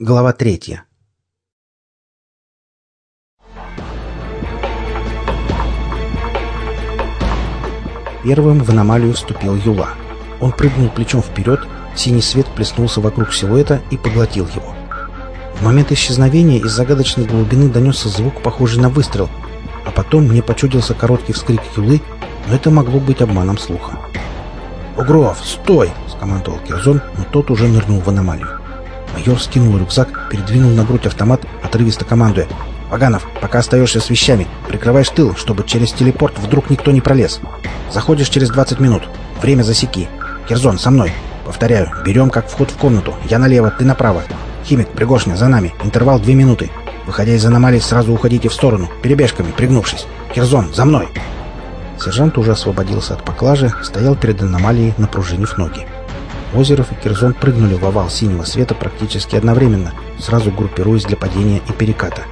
Глава третья. Первым в аномалию вступил Юла. Он прыгнул плечом вперед, синий свет плеснулся вокруг силуэта и поглотил его. В момент исчезновения из загадочной глубины донесся звук, похожий на выстрел, а потом мне почудился короткий вскрик Юлы, но это могло быть обманом слуха. «Угров, стой!» — скомандовал Кирзон, но тот уже нырнул в аномалию. Майор скинул рюкзак, передвинул на грудь автомат, отрывисто командуя. «Ваганов, пока остаешься с вещами, прикрываешь тыл, чтобы через телепорт вдруг никто не пролез. Заходишь через 20 минут. Время засеки. Кирзон, со мной. Повторяю, берем как вход в комнату. Я налево, ты направо. Химик, Пригошня, за нами. Интервал 2 минуты. Выходя из аномалии, сразу уходите в сторону, перебежками, пригнувшись. Кирзон, за мной!» Сержант уже освободился от поклажи, стоял перед аномалией, напружинив ноги. Озеров и Кирзон прыгнули в овал синего света практически одновременно, сразу группируясь для падения и переката.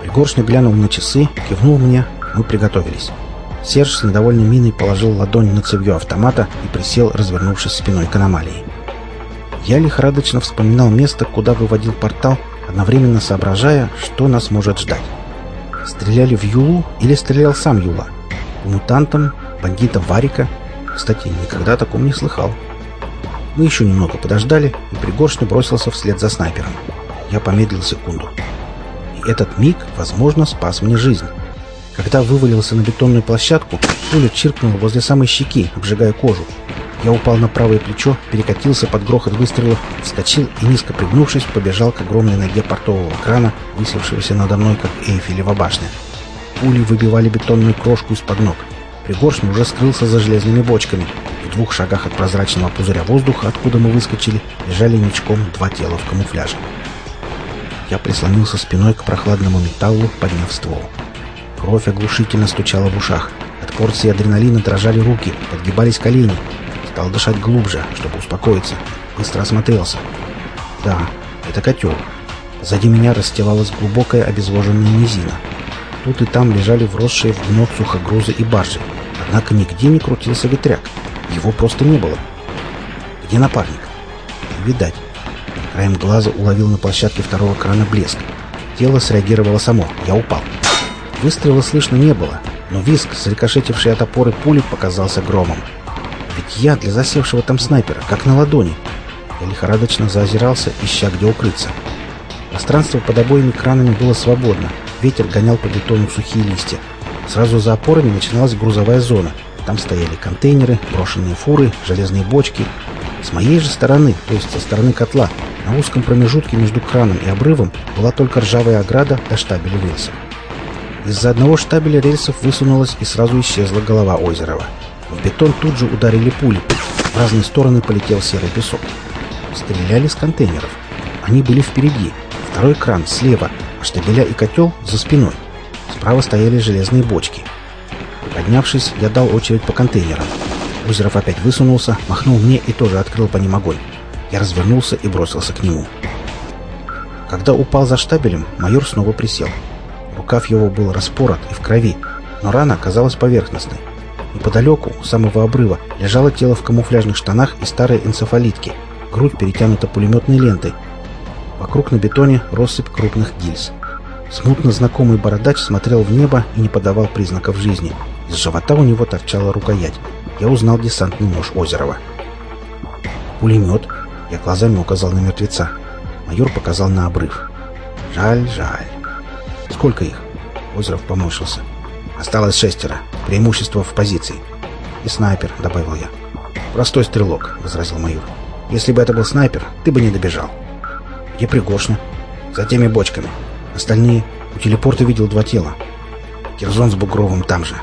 Пригоршня глянул на часы, кивнул мне, мы приготовились. Серж с недовольной миной положил ладонь на цевьё автомата и присел, развернувшись спиной к аномалии. Я лихорадочно вспоминал место, куда выводил портал, одновременно соображая, что нас может ждать. Стреляли в Юлу или стрелял сам Юла? Мутантом? Бандитом Варика? Кстати, никогда о таком не слыхал. Мы еще немного подождали, и Пригоршня бросился вслед за снайпером. Я помедлил секунду. И этот миг, возможно, спас мне жизнь. Когда вывалился на бетонную площадку, пуля чиркнула возле самой щеки, обжигая кожу. Я упал на правое плечо, перекатился под грохот выстрелов, вскочил и, низко пригнувшись, побежал к огромной ноге портового крана, высевшегося надо мной, как Эйфелева башня. Пули выбивали бетонную крошку из-под ног. Пригоршня уже скрылся за железными бочками, двух шагах от прозрачного пузыря воздуха, откуда мы выскочили, лежали ничком два тела в камуфляже. Я прислонился спиной к прохладному металлу, подняв ствол. Кровь оглушительно стучала в ушах. От порции адреналина дрожали руки, подгибались колени. Стал дышать глубже, чтобы успокоиться. Быстро осмотрелся. Да, это котел. Сзади меня расстилалась глубокая обезвоженная низина. Тут и там лежали вросшие в дно сухогрузы и баржи. Однако нигде не крутился ветряк. Его просто не было. Где напарник? Не видать. Краем глаза уловил на площадке второго крана блеск. Тело среагировало само. Я упал. Выстрела слышно не было, но виск, срикошетивший от опоры пули, показался громом. Ведь я для засевшего там снайпера, как на ладони. Я лихорадочно заозирался, ища где укрыться. Пространство под обоими кранами было свободно. Ветер гонял по бетону сухие листья. Сразу за опорами начиналась грузовая зона — там стояли контейнеры, брошенные фуры, железные бочки. С моей же стороны, то есть со стороны котла, на узком промежутке между краном и обрывом была только ржавая ограда до штабеля рельсов. Из-за одного штабеля рельсов высунулась и сразу исчезла голова Озерова. В бетон тут же ударили пули. В разные стороны полетел серый песок. Стреляли с контейнеров. Они были впереди. Второй кран слева, а штабеля и котел за спиной. Справа стояли железные бочки. Поднявшись, я дал очередь по контейнерам. Озеров опять высунулся, махнул мне и тоже открыл по ним огонь. Я развернулся и бросился к нему. Когда упал за штабелем, майор снова присел. Рукав его был распорот и в крови, но рана оказалась поверхностной. Неподалеку, у самого обрыва, лежало тело в камуфляжных штанах и старой энцефалитки. Грудь перетянута пулеметной лентой. Вокруг на бетоне россыпь крупных гильз. Смутно знакомый бородач смотрел в небо и не подавал признаков жизни. Из живота у него торчала рукоять. Я узнал десантный нож Озерова. «Пулемет?» Я глазами указал на мертвеца. Майор показал на обрыв. «Жаль, жаль. Сколько их?» Озеров поморщился. «Осталось шестеро. Преимущество в позиции». «И снайпер», — добавил я. «Простой стрелок», — возразил майор. «Если бы это был снайпер, ты бы не добежал». «Где Пригоршня?» «За теми бочками. Остальные...» «У телепорта видел два тела. Кирзон с Бугровым там же.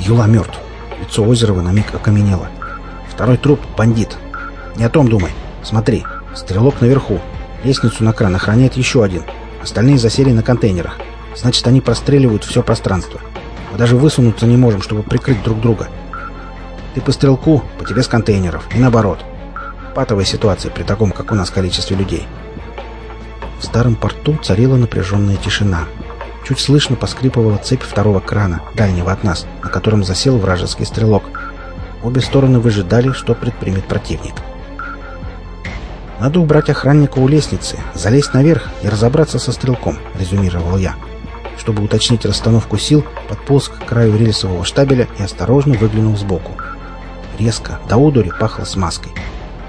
Юла мертв. Лицо Озерова на миг окаменело. Второй труп — бандит. Не о том думай. Смотри, стрелок наверху. Лестницу на кран охраняет еще один. Остальные засели на контейнерах. Значит, они простреливают все пространство. Мы даже высунуться не можем, чтобы прикрыть друг друга. Ты по стрелку, по тебе с контейнеров. И наоборот. Патовая ситуация при таком, как у нас, количестве людей. В старом порту царила напряженная тишина. Чуть слышно поскрипывала цепь второго крана, дальнего от нас, на котором засел вражеский стрелок. Обе стороны выжидали, что предпримет противник. «Надо убрать охранника у лестницы, залезть наверх и разобраться со стрелком», — резюмировал я. Чтобы уточнить расстановку сил, подполз к краю рельсового штабеля и осторожно выглянул сбоку. Резко, до одури пахло смазкой.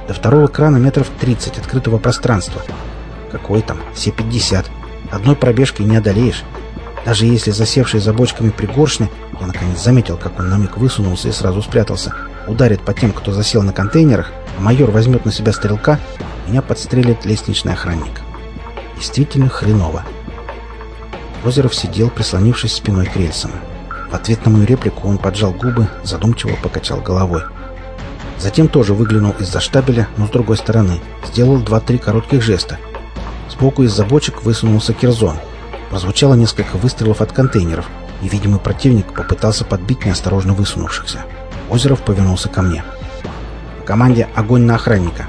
До второго крана метров 30 открытого пространства. Какой там? Все 50. Одной пробежкой не одолеешь. Даже если засевший за бочками пригоршни, я наконец заметил, как он на миг высунулся и сразу спрятался, ударит по тем, кто засел на контейнерах, а майор возьмет на себя стрелка, меня подстрелит лестничный охранник. Действительно хреново. Озеров сидел, прислонившись спиной к рельсам. В ответ на мою реплику он поджал губы, задумчиво покачал головой. Затем тоже выглянул из-за штабеля, но с другой стороны. Сделал два-три коротких жеста. Сбоку из-за бочек высунулся Кирзон. Прозвучало несколько выстрелов от контейнеров, и видимый противник попытался подбить неосторожно высунувшихся. Озеров повернулся ко мне. «По команде огонь на охранника!»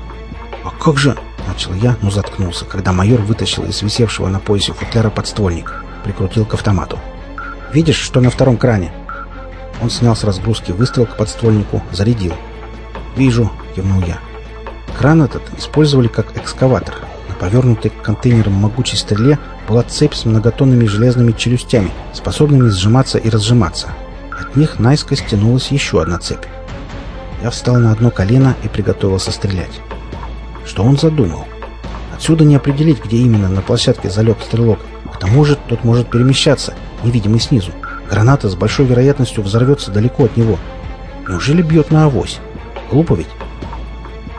«А как же...» — начал я, но заткнулся, когда майор вытащил из висевшего на поясе футляра подствольник, прикрутил к автомату. «Видишь, что на втором кране?» Он снял с разгрузки выстрел к подствольнику, зарядил. «Вижу», — кивнул я. Кран этот использовали как экскаватор. Повернутой к контейнерам могучей стреле была цепь с многотонными железными челюстями, способными сжиматься и разжиматься. От них наискось тянулась еще одна цепь. Я встал на одно колено и приготовился стрелять. Что он задумал? Отсюда не определить, где именно на площадке залег стрелок. К тому же тот может перемещаться, невидимый снизу. Граната с большой вероятностью взорвется далеко от него. Неужели бьет на авось? Глупо ведь?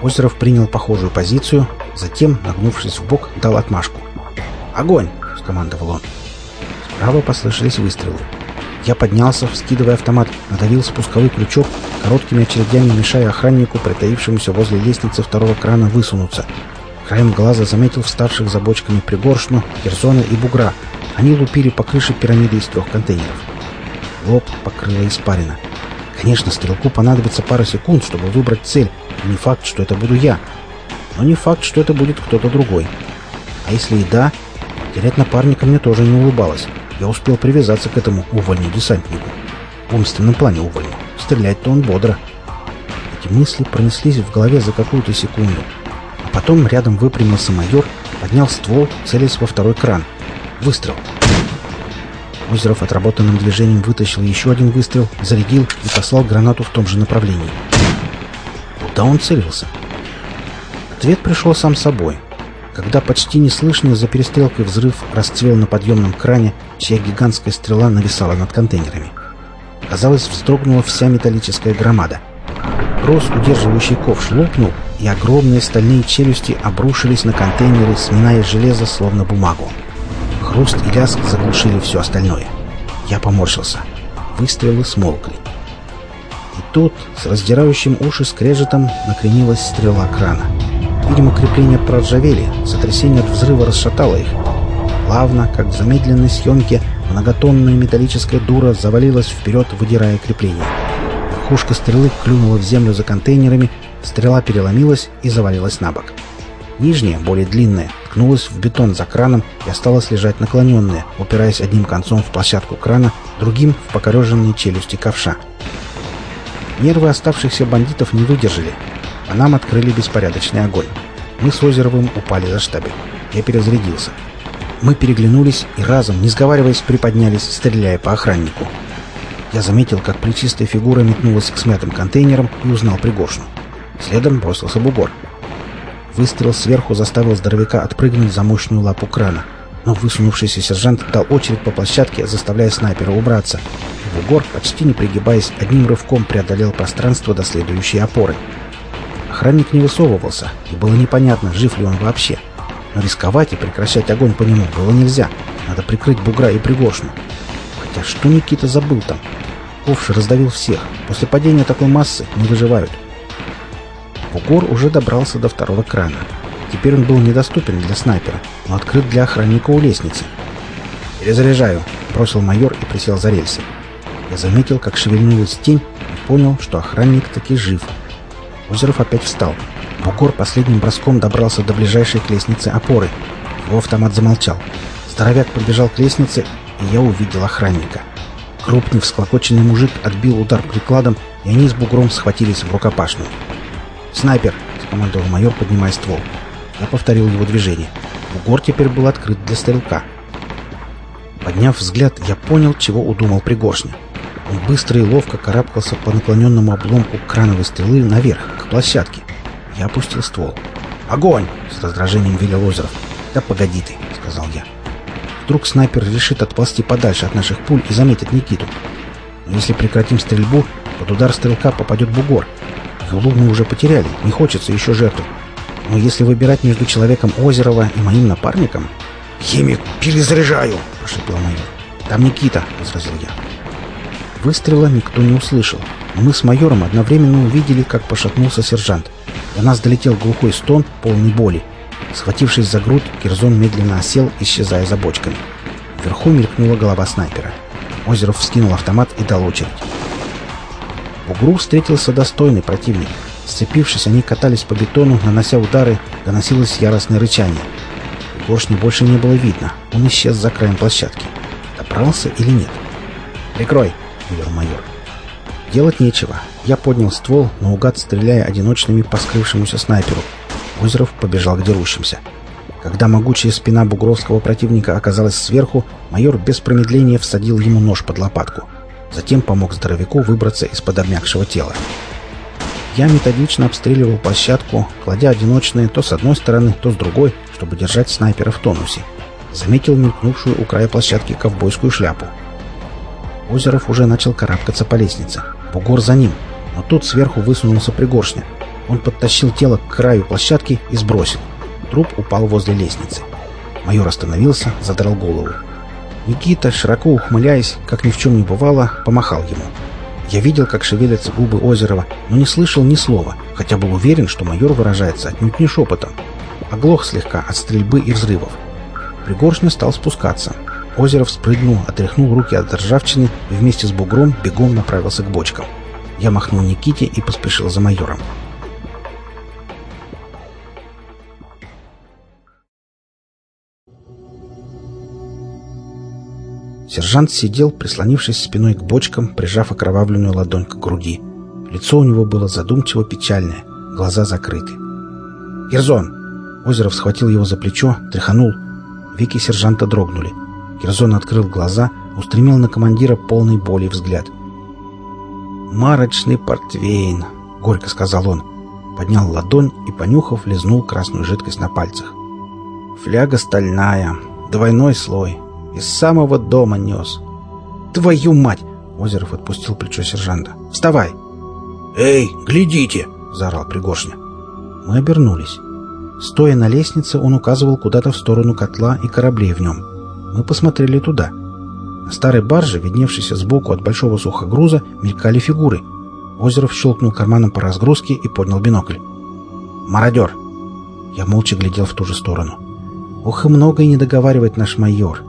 Озеров принял похожую позицию, затем, нагнувшись в бок, дал отмашку. «Огонь!» — скомандовал он. Справа послышались выстрелы. Я поднялся, вскидывая автомат, надавил спусковой крючок, короткими очередями мешая охраннику, притаившемуся возле лестницы второго крана, высунуться. Краем глаза заметил вставших за бочками пригоршну, Херсона и Бугра. Они лупили по крыше пирамиды из трех контейнеров. Лоб покрыло испарина. Конечно, стрелку понадобится пара секунд, чтобы выбрать цель. Не факт, что это буду я. Но не факт, что это будет кто-то другой. А если и да, терять напарника мне тоже не улыбалось. Я успел привязаться к этому увольню-десантнику. В умственном плане увольню. Стрелять-то он бодро. Эти мысли пронеслись в голове за какую-то секунду. А потом рядом выпрямился майор, поднял ствол, целясь во второй кран. Выстрел. Озеров отработанным движением вытащил еще один выстрел, зарядил и послал гранату в том же направлении. Куда он целился? Ответ пришел сам собой когда почти неслышный за перестрелкой взрыв расцвел на подъемном кране, чья гигантская стрела нависала над контейнерами. Казалось, вздрогнула вся металлическая громада. Трос, удерживающий ковш, лопнул, и огромные стальные челюсти обрушились на контейнеры, сминая железо, словно бумагу. Хруст и лязг заглушили все остальное. Я поморщился. Выстрелы смолкли. И тут, с раздирающим уши скрежетом, накренилась стрела крана. Видимо, крепления проржавели, сотрясение от взрыва расшатало их. Плавно, как в замедленной съемке, многотонная металлическая дура завалилась вперед, выдирая крепление. Верхушка стрелы клюнула в землю за контейнерами, стрела переломилась и завалилась на бок. Нижняя, более длинная, ткнулась в бетон за краном и осталась лежать наклоненная, упираясь одним концом в площадку крана, другим — в покореженные челюсти ковша. Нервы оставшихся бандитов не выдержали, а нам открыли беспорядочный огонь. Мы с Озеровым упали за штабель. Я перезарядился. Мы переглянулись и разом, не сговариваясь, приподнялись, стреляя по охраннику. Я заметил, как плечистая фигура метнулась к смятым контейнерам и узнал пригоршню. Следом бросился бугор. Выстрел сверху заставил здоровяка отпрыгнуть за мощную лапу крана. Но высунувшийся сержант дал очередь по площадке, заставляя снайпера убраться. Бугор, почти не пригибаясь, одним рывком преодолел пространство до следующей опоры. Охранник не высовывался, и было непонятно, жив ли он вообще. Но рисковать и прекращать огонь по нему было нельзя. Надо прикрыть бугра и пригоршню. Хотя что Никита забыл там? Ковш раздавил всех. После падения такой массы не выживают. Бугор уже добрался до второго крана. Теперь он был недоступен для снайпера, но открыт для охранника у лестницы. «Перезаряжаю», — бросил майор и присел за рельсы. Я заметил, как шевельнулась тень, и понял, что охранник таки жив — Озеров опять встал. Бугор последним броском добрался до ближайшей к лестнице опоры. Его автомат замолчал. Здоровяк побежал к лестнице, и я увидел охранника. Крупный всклокоченный мужик отбил удар прикладом, и они с бугром схватились в рукопашную. «Снайпер!» — скомандовал майор, поднимая ствол. Я повторил его движение. Бугор теперь был открыт для стрелка. Подняв взгляд, я понял, чего удумал Пригоршня. Он быстро и ловко карабкался по наклоненному обломку крановой стрелы наверх, к площадке. Я опустил ствол. «Огонь!» — с раздражением велел Озеров. «Да погоди ты!» — сказал я. Вдруг снайпер решит отползти подальше от наших пуль и заметит Никиту. Но если прекратим стрельбу, под удар стрелка попадет бугор. Юлу мы уже потеряли, не хочется еще жертву. Но если выбирать между человеком Озерова и моим напарником... «Химик, перезаряжаю!» – прошепел майор. «Там Никита!» – возразил я. Выстрела никто не услышал. Мы с майором одновременно увидели, как пошатнулся сержант. До нас долетел глухой стон, полный боли. Схватившись за грудь, Кирзон медленно осел, исчезая за бочками. Вверху мелькнула голова снайпера. Озеров вскинул автомат и дал очередь. Бугру встретился достойный противник. Сцепившись, они катались по бетону, нанося удары, доносилось яростное рычание. Горшни больше не было видно. Он исчез за краем площадки. Добрался или нет? «Прикрой!» — майор. Делать нечего. Я поднял ствол, наугад стреляя одиночными по скрывшемуся снайперу. Озеров побежал к дерущимся. Когда могучая спина бугровского противника оказалась сверху, майор без промедления всадил ему нож под лопатку. Затем помог здоровяку выбраться из-под обмякшего тела. Я методично обстреливал площадку, кладя одиночные то с одной стороны, то с другой, чтобы держать снайпера в тонусе. Заметил мелькнувшую у края площадки ковбойскую шляпу. Озеров уже начал карабкаться по лестнице. Бугор за ним, но тут сверху высунулся пригоршня. Он подтащил тело к краю площадки и сбросил. Труп упал возле лестницы. Майор остановился, задрал голову. Никита, широко ухмыляясь, как ни в чем не бывало, помахал ему. Я видел, как шевелятся губы Озерова, но не слышал ни слова, хотя был уверен, что майор выражается отнюдь не шепотом. Оглох слегка от стрельбы и взрывов. Пригоршня стал спускаться. Озеров спрыгнул, отряхнул руки от ржавчины и вместе с бугром бегом направился к бочкам. Я махнул Никите и поспешил за майором. Сержант сидел, прислонившись спиной к бочкам, прижав окровавленную ладонь к груди. Лицо у него было задумчиво печальное, глаза закрыты. «Кирзон!» Озеров схватил его за плечо, тряханул. Веки сержанта дрогнули. Кирзон открыл глаза, устремил на командира полный боли взгляд. «Марочный портвейн», — горько сказал он. Поднял ладонь и, понюхав, лизнул красную жидкость на пальцах. «Фляга стальная, двойной слой, из самого дома нес. «Твою мать!» — Озеров отпустил плечо сержанта. «Вставай!» «Эй, глядите!» — заорал Пригоршня. Мы обернулись. Стоя на лестнице, он указывал куда-то в сторону котла и кораблей в нем. Мы посмотрели туда. На старой барже, видневшейся сбоку от большого сухогруза, мелькали фигуры. Озеров щелкнул карманом по разгрузке и поднял бинокль. «Мародер!» Я молча глядел в ту же сторону. «Ох и много и не договаривает наш майор!»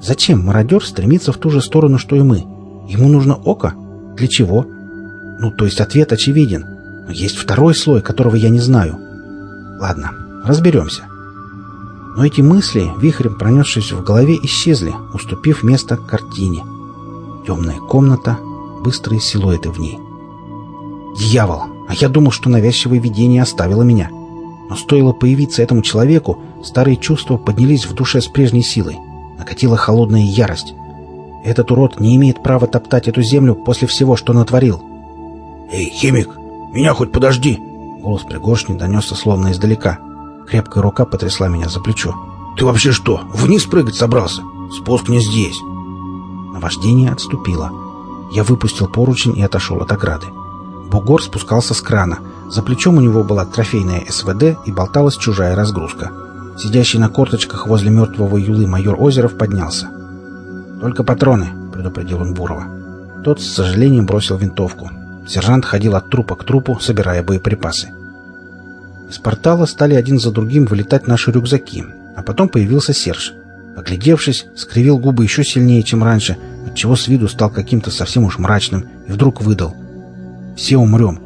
Зачем мародер стремится в ту же сторону, что и мы? Ему нужно око? Для чего? Ну, то есть ответ очевиден. Но есть второй слой, которого я не знаю. Ладно, разберемся. Но эти мысли, вихрем пронесшись в голове, исчезли, уступив место картине. Темная комната, быстрые силуэты в ней. Дьявол! А я думал, что навязчивое видение оставило меня. Но стоило появиться этому человеку, старые чувства поднялись в душе с прежней силой накатила холодная ярость. Этот урод не имеет права топтать эту землю после всего, что натворил. «Эй, химик, меня хоть подожди!» Голос Пригоршни донесся словно издалека. Крепкая рука потрясла меня за плечо. «Ты вообще что, вниз прыгать собрался? Спуск не здесь!» Наваждение отступило. Я выпустил поручень и отошел от ограды. Бугор спускался с крана. За плечом у него была трофейная СВД и болталась чужая разгрузка. Сидящий на корточках возле мертвого Юлы майор Озеров поднялся. «Только патроны», — предупредил он Бурова. Тот с сожалением бросил винтовку. Сержант ходил от трупа к трупу, собирая боеприпасы. Из портала стали один за другим вылетать наши рюкзаки, а потом появился Серж. Оглядевшись, скривил губы еще сильнее, чем раньше, отчего с виду стал каким-то совсем уж мрачным, и вдруг выдал. «Все умрем».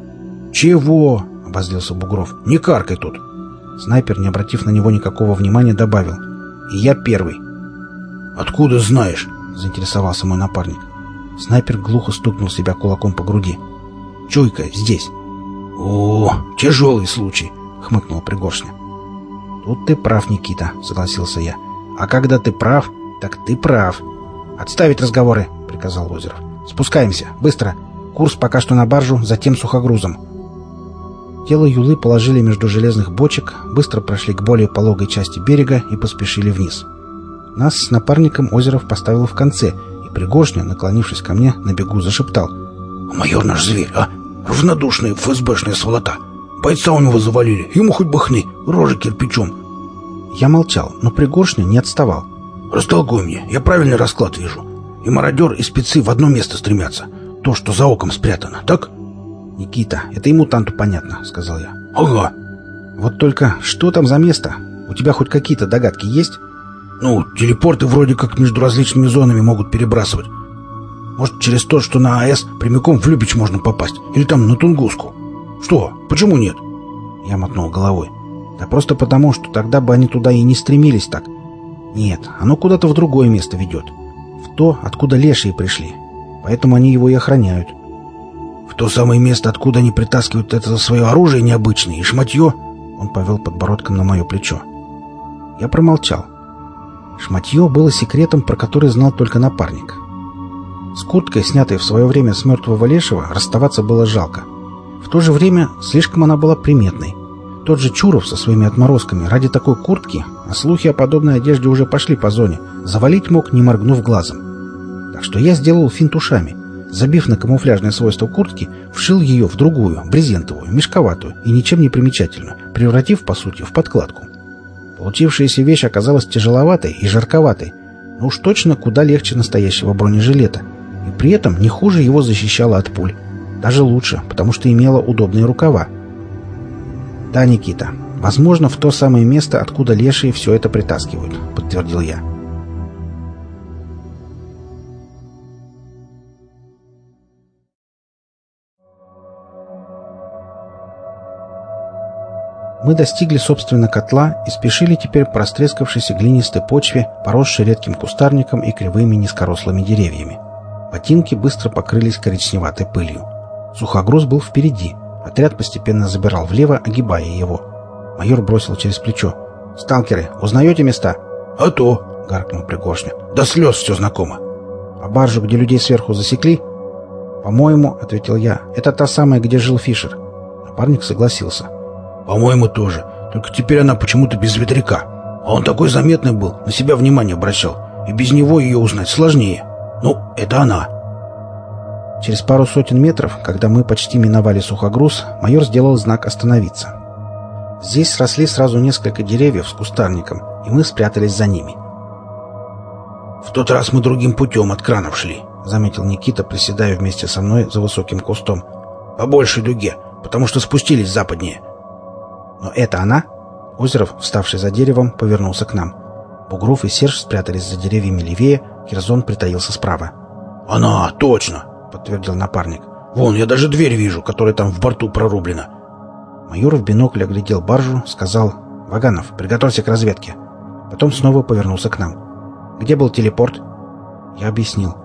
«Чего?» — обозлился Бугров. «Не каркай тут!» Снайпер, не обратив на него никакого внимания, добавил. «И я первый». «Откуда знаешь?» — заинтересовался мой напарник. Снайпер глухо стукнул себя кулаком по груди. «Чуйка здесь». «О, тяжелый случай», — хмыкнул Пригоршня. «Тут ты прав, Никита», — согласился я. «А когда ты прав, так ты прав». «Отставить разговоры», — приказал Озеров. «Спускаемся. Быстро. Курс пока что на баржу, затем сухогрузом». Тело Юлы положили между железных бочек, быстро прошли к более пологой части берега и поспешили вниз. Нас с напарником Озеров поставил в конце, и Пригоршня, наклонившись ко мне, на бегу зашептал. «Майор наш зверь, а? Равнодушная ФСБшная сволота. Бойца у него завалили, ему хоть бы хны, рожа кирпичом». Я молчал, но Пригоршня не отставал. «Растолкуй мне, я правильный расклад вижу. И мародер, и спецы в одно место стремятся. То, что за оком спрятано, так?» «Никита, это и мутанту понятно», — сказал я. «Ага». «Вот только что там за место? У тебя хоть какие-то догадки есть?» «Ну, телепорты вроде как между различными зонами могут перебрасывать. Может, через то, что на АЭС прямиком в Любич можно попасть? Или там на Тунгуску? Что? Почему нет?» Я мотнул головой. «Да просто потому, что тогда бы они туда и не стремились так. Нет, оно куда-то в другое место ведет. В то, откуда лешие пришли. Поэтому они его и охраняют». В то самое место, откуда они притаскивают это свое оружие необычное и шматье, он повел подбородком на мое плечо. Я промолчал. Шматье было секретом, про который знал только напарник. С курткой, снятой в свое время с мертвого лешего, расставаться было жалко. То же время слишком она была приметной. Тот же Чуров со своими отморозками ради такой куртки, а слухи о подобной одежде уже пошли по зоне, завалить мог, не моргнув глазом. Так что я сделал финт ушами — Забив на камуфляжное свойство куртки, вшил ее в другую, брезентовую, мешковатую и ничем не примечательную, превратив, по сути, в подкладку. Получившаяся вещь оказалась тяжеловатой и жарковатой, но уж точно куда легче настоящего бронежилета, и при этом не хуже его защищала от пуль. Даже лучше, потому что имела удобные рукава. «Да, Никита, возможно, в то самое место, откуда лешие все это притаскивают», — подтвердил я. Мы достигли, собственно, котла и спешили теперь по растрескавшейся глинистой почве, поросшей редким кустарником и кривыми низкорослыми деревьями. Ботинки быстро покрылись коричневатой пылью. Сухогруз был впереди. Отряд постепенно забирал влево, огибая его. Майор бросил через плечо. «Сталкеры, узнаете места?» «А то!» — гаркнул Пригоршня. «До слез все знакомо!» «А баржу, где людей сверху засекли?» «По-моему, — ответил я, — это та самая, где жил Фишер». Напарник согласился. «По-моему, тоже. Только теперь она почему-то без ветряка. А он такой заметный был, на себя внимание обращал. И без него ее узнать сложнее. Ну, это она». Через пару сотен метров, когда мы почти миновали сухогруз, майор сделал знак «Остановиться». Здесь сросли сразу несколько деревьев с кустарником, и мы спрятались за ними. «В тот раз мы другим путем от кранов шли», — заметил Никита, приседая вместе со мной за высоким кустом. «По большей дуге, потому что спустились западнее. «Но это она?» Озеров, вставший за деревом, повернулся к нам. Бугров и Серж спрятались за деревьями левее, Кирзон притаился справа. «Она, точно!» — подтвердил напарник. «Вон, я даже дверь вижу, которая там в борту прорублена». Майор в бинокль оглядел баржу, сказал «Ваганов, приготовься к разведке». Потом снова повернулся к нам. «Где был телепорт?» Я объяснил.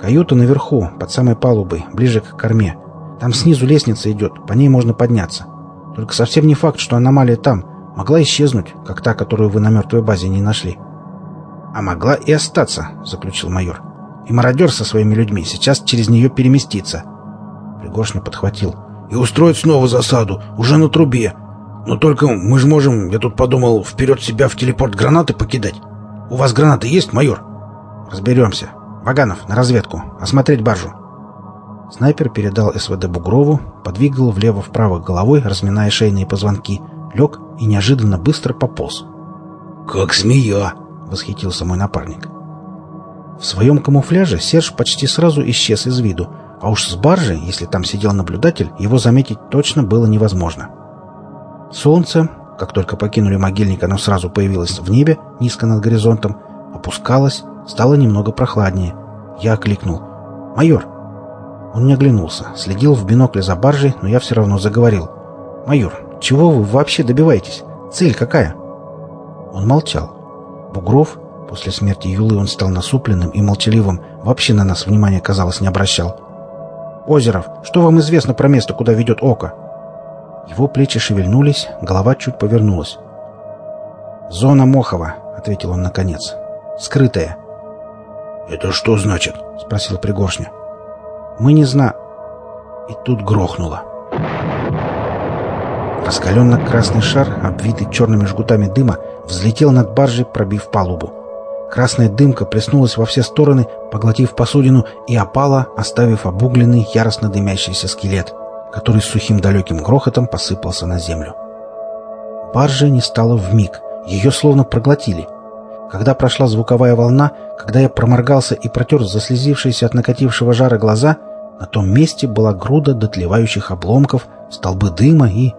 «Каюта наверху, под самой палубой, ближе к корме. Там снизу лестница идет, по ней можно подняться. Только совсем не факт, что аномалия там. Могла исчезнуть, как та, которую вы на мертвой базе не нашли. А могла и остаться, заключил майор. И мародер со своими людьми сейчас через нее переместится. Пригоршня подхватил. И устроить снова засаду, уже на трубе. Но только мы же можем, я тут подумал, вперед себя в телепорт гранаты покидать. У вас гранаты есть, майор? Разберемся. Ваганов, на разведку. Осмотреть баржу. Снайпер передал СВД Бугрову, подвигал влево-вправо головой, разминая шейные позвонки, лег и неожиданно быстро пополз. «Как змея!» — восхитился мой напарник. В своем камуфляже Серж почти сразу исчез из виду, а уж с баржи, если там сидел наблюдатель, его заметить точно было невозможно. Солнце, как только покинули могильник, оно сразу появилось в небе, низко над горизонтом, опускалось, стало немного прохладнее. Я окликнул. «Майор, он не оглянулся, следил в бинокле за баржей, но я все равно заговорил. «Майор, чего вы вообще добиваетесь? Цель какая?» Он молчал. Бугров, после смерти Юлы он стал насупленным и молчаливым, вообще на нас внимания, казалось, не обращал. «Озеров, что вам известно про место, куда ведет око?» Его плечи шевельнулись, голова чуть повернулась. «Зона Мохова», — ответил он наконец. «Скрытая». «Это что значит?» — спросил Пригоршня. «Мы не зна...» И тут грохнуло. Раскаленно-красный шар, обвитый черными жгутами дыма, взлетел над баржей, пробив палубу. Красная дымка плеснулась во все стороны, поглотив посудину, и опала, оставив обугленный, яростно дымящийся скелет, который с сухим далеким грохотом посыпался на землю. Баржа не стала вмиг, ее словно проглотили. Когда прошла звуковая волна, когда я проморгался и протер заслезившиеся от накатившего жара глаза, на том месте была груда дотлевающих обломков, столбы дыма и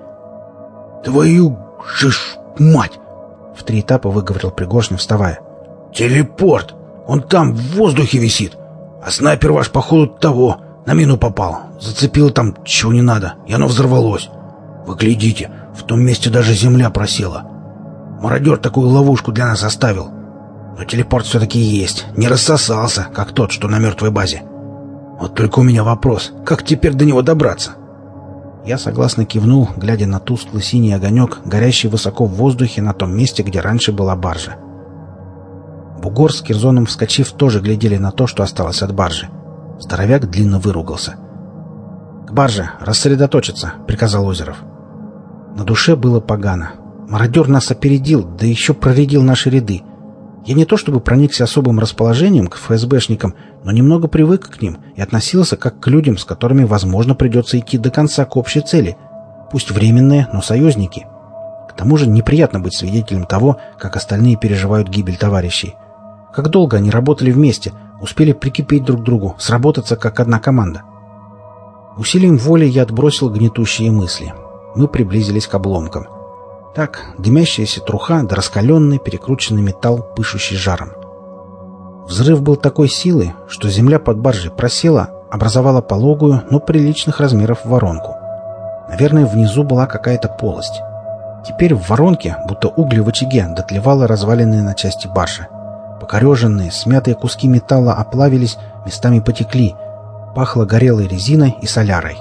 «Твою же ж мать!» — в три этапа выговорил Пригоршнев, вставая. «Телепорт! Он там, в воздухе висит! А снайпер ваш, походу, того, на мину попал. Зацепил там чего не надо, и оно взорвалось. Вы глядите, в том месте даже земля просела. Мародер такую ловушку для нас оставил. Но телепорт все-таки есть, не рассосался, как тот, что на мертвой базе. Вот только у меня вопрос, как теперь до него добраться?» Я согласно кивнул, глядя на тусклый синий огонек, горящий высоко в воздухе на том месте, где раньше была баржа. Бугор с Кирзоном, вскочив, тоже глядели на то, что осталось от баржи. Здоровяк длинно выругался. «К барже! Рассредоточиться!» — приказал Озеров. На душе было погано. Мародер нас опередил, да еще проредил наши ряды. Я не то чтобы проникся особым расположением к ФСБшникам, но немного привык к ним и относился как к людям, с которыми, возможно, придется идти до конца к общей цели. Пусть временные, но союзники. К тому же неприятно быть свидетелем того, как остальные переживают гибель товарищей. Как долго они работали вместе, успели прикипеть друг к другу, сработаться как одна команда. Усилием воли я отбросил гнетущие мысли. Мы приблизились к обломкам. Так, дымящаяся труха да раскаленный перекрученный металл, пышущий жаром. Взрыв был такой силы, что земля под баржей просела, образовала пологую, но приличных размеров воронку. Наверное, внизу была какая-то полость. Теперь в воронке, будто угли в очаге, дотлевала разваленные на части баржи. Покореженные, смятые куски металла оплавились, местами потекли. Пахло горелой резиной и солярой.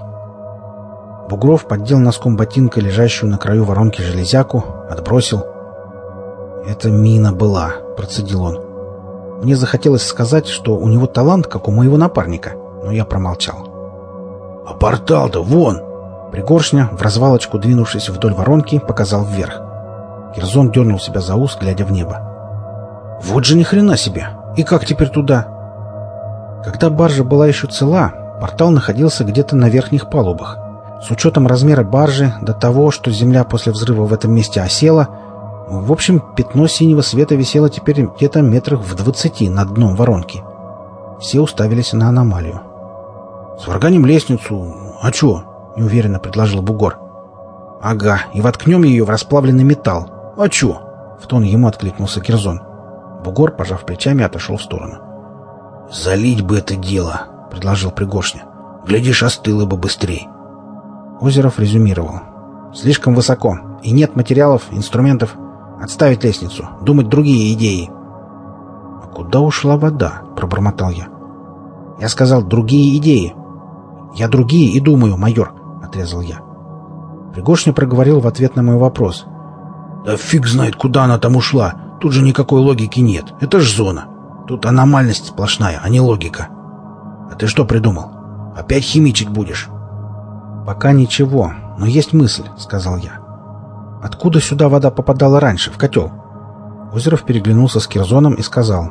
Бугров поддел носком ботинка лежащую на краю воронки железяку, отбросил. «Это мина была», — процедил он. Мне захотелось сказать, что у него талант, как у моего напарника, но я промолчал. «А портал-то вон!» Пригоршня, в развалочку двинувшись вдоль воронки, показал вверх. Кирзон дернул себя за ус, глядя в небо. «Вот же ни хрена себе! И как теперь туда?» Когда баржа была еще цела, портал находился где-то на верхних палубах. С учетом размера баржи до того, что земля после взрыва в этом месте осела, в общем, пятно синего света висело теперь где-то метрах в двадцати над дном воронки. Все уставились на аномалию. «Сварганим лестницу. А чё?» — неуверенно предложил Бугор. «Ага, и воткнем ее в расплавленный металл. А чё?» — в тон ему откликнулся Кирзон. Бугор, пожав плечами, отошел в сторону. «Залить бы это дело», — предложил Пригоршня. «Глядишь, остыло бы быстрее». Озеров резюмировал. «Слишком высоко, и нет материалов, инструментов. Отставить лестницу, думать другие идеи». «А куда ушла вода?» — пробормотал я. «Я сказал, другие идеи». «Я другие и думаю, майор», — отрезал я. Пригоршня проговорил в ответ на мой вопрос. «Да фиг знает, куда она там ушла. Тут же никакой логики нет. Это ж зона. Тут аномальность сплошная, а не логика. А ты что придумал? Опять химичить будешь?» «Пока ничего, но есть мысль», — сказал я. «Откуда сюда вода попадала раньше, в котел?» Озеров переглянулся с Кирзоном и сказал.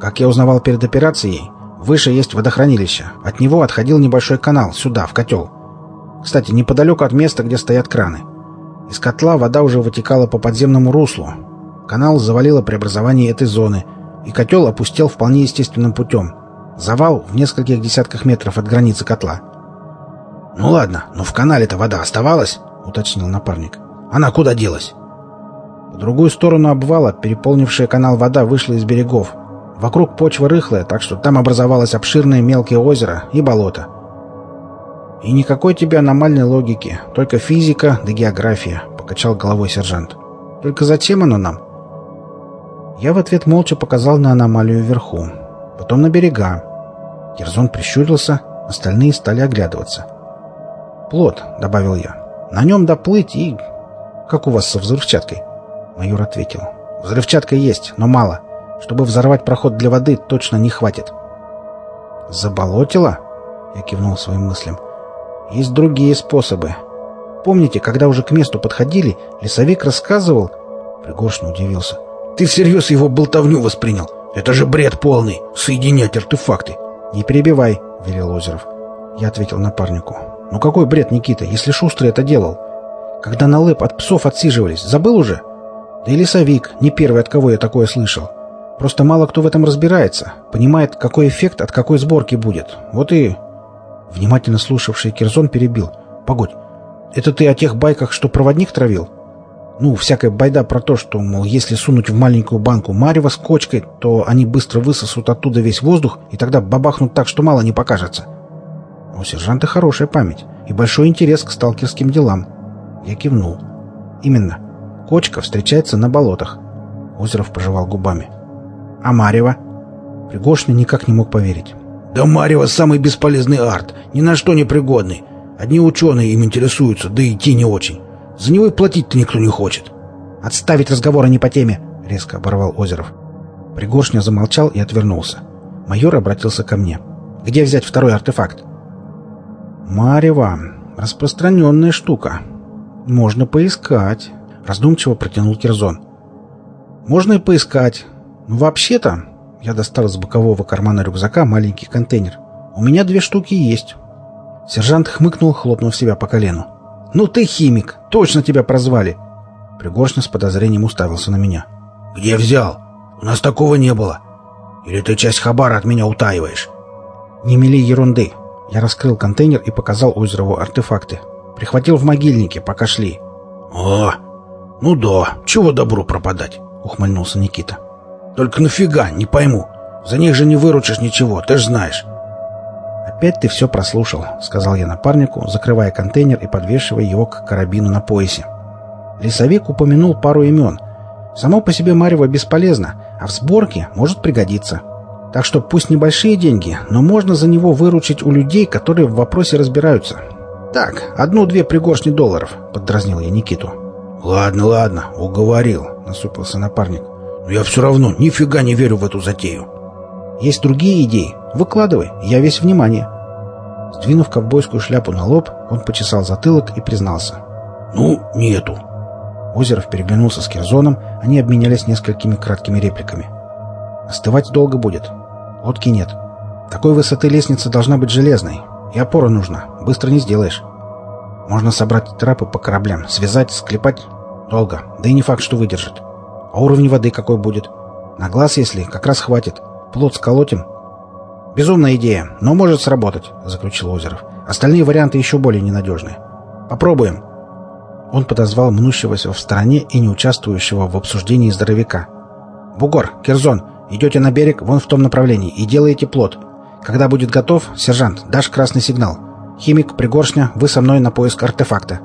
«Как я узнавал перед операцией, выше есть водохранилище. От него отходил небольшой канал, сюда, в котел. Кстати, неподалеку от места, где стоят краны. Из котла вода уже вытекала по подземному руслу. Канал завалило при образовании этой зоны, и котел опустел вполне естественным путем. Завал в нескольких десятках метров от границы котла. «Ну ладно, но в канале-то вода оставалась?» — уточнил напарник. «Она куда делась?» По другую сторону обвала, переполнившая канал вода, вышла из берегов. Вокруг почва рыхлая, так что там образовалось обширное мелкое озеро и болото. «И никакой тебе аномальной логики, только физика да география», — покачал головой сержант. «Только зачем оно нам?» Я в ответ молча показал на аномалию вверху, потом на берега. Кирзон прищурился, остальные стали оглядываться. «Плот», — добавил я. «На нем доплыть и... Как у вас со взрывчаткой?» Майор ответил. «Взрывчатка есть, но мало. Чтобы взорвать проход для воды, точно не хватит». «Заболотило?» Я кивнул своим мыслям. «Есть другие способы. Помните, когда уже к месту подходили, лесовик рассказывал...» Пригоршин удивился. «Ты всерьез его болтовню воспринял? Это же бред полный! Соединять артефакты!» «Не перебивай», — велел Озеров. Я ответил напарнику. «Ну какой бред, Никита, если Шустрый это делал? Когда на лэп от псов отсиживались, забыл уже? Да и лесовик, не первый, от кого я такое слышал. Просто мало кто в этом разбирается, понимает, какой эффект от какой сборки будет. Вот и...» Внимательно слушавший Кирзон перебил. «Погодь, это ты о тех байках, что проводник травил?» Ну, всякая байда про то, что, мол, если сунуть в маленькую банку марево с кочкой, то они быстро высосут оттуда весь воздух, и тогда бабахнут так, что мало не покажется. У сержанта хорошая память и большой интерес к сталкерским делам. Я кивнул. Именно. Кочка встречается на болотах. Озеров пожевал губами. А Марева? Пригоршня никак не мог поверить. Да Марева самый бесполезный арт, ни на что не пригодный. Одни ученые им интересуются, да и те не очень. За него и платить-то никто не хочет. «Отставить разговоры не по теме!» — резко оборвал Озеров. Пригоршня замолчал и отвернулся. Майор обратился ко мне. «Где взять второй артефакт?» «Марева. Распространенная штука. Можно поискать», — раздумчиво протянул Кирзон. «Можно и поискать. Но вообще-то...» Я достал из бокового кармана рюкзака маленький контейнер. «У меня две штуки есть». Сержант хмыкнул, хлопнув себя по колену. «Ну ты химик! Точно тебя прозвали!» Пригоршня с подозрением уставился на меня. «Где взял? У нас такого не было. Или ты часть хабара от меня утаиваешь?» «Не мели ерунды!» Я раскрыл контейнер и показал Озерову артефакты. Прихватил в могильнике, пока шли. «О, ну да, чего добру пропадать?» — ухмыльнулся Никита. «Только нафига, не пойму. За них же не выручишь ничего, ты ж знаешь». «Опять ты все прослушал», — сказал я напарнику, закрывая контейнер и подвешивая его к карабину на поясе. Лесовик упомянул пару имен. Само по себе Марево бесполезно, а в сборке может пригодиться. Так что пусть небольшие деньги, но можно за него выручить у людей, которые в вопросе разбираются. «Так, одну-две пригоршни долларов», — поддразнил я Никиту. «Ладно, ладно, уговорил», — насупился напарник. «Но я все равно нифига не верю в эту затею». Есть другие идеи. Выкладывай, я весь внимание. Сдвинув ковбойскую шляпу на лоб, он почесал затылок и признался. «Ну, нету». Озеров переглянулся с Кирзоном, они обменялись несколькими краткими репликами. «Остывать долго будет. Лодки нет. Такой высоты лестница должна быть железной. И опора нужна. Быстро не сделаешь. Можно собрать трапы по кораблям, связать, склепать. Долго. Да и не факт, что выдержит. А уровень воды какой будет? На глаз, если, как раз хватит. Плот сколотим?» «Безумная идея, но может сработать», — заключил Озеров. «Остальные варианты еще более ненадежные. Попробуем». Он подозвал мнущегося в стороне и не участвующего в обсуждении здоровяка. «Бугор, Кирзон, идете на берег вон в том направлении и делаете плот. Когда будет готов, сержант, дашь красный сигнал. Химик, Пригоршня, вы со мной на поиск артефакта».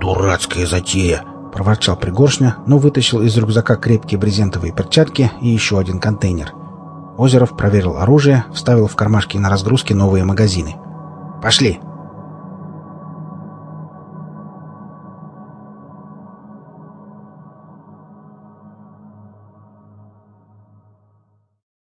«Дурацкая затея», — проворчал Пригоршня, но вытащил из рюкзака крепкие брезентовые перчатки и еще один контейнер. Озеров проверил оружие, вставил в кармашки на разгрузке новые магазины. «Пошли!»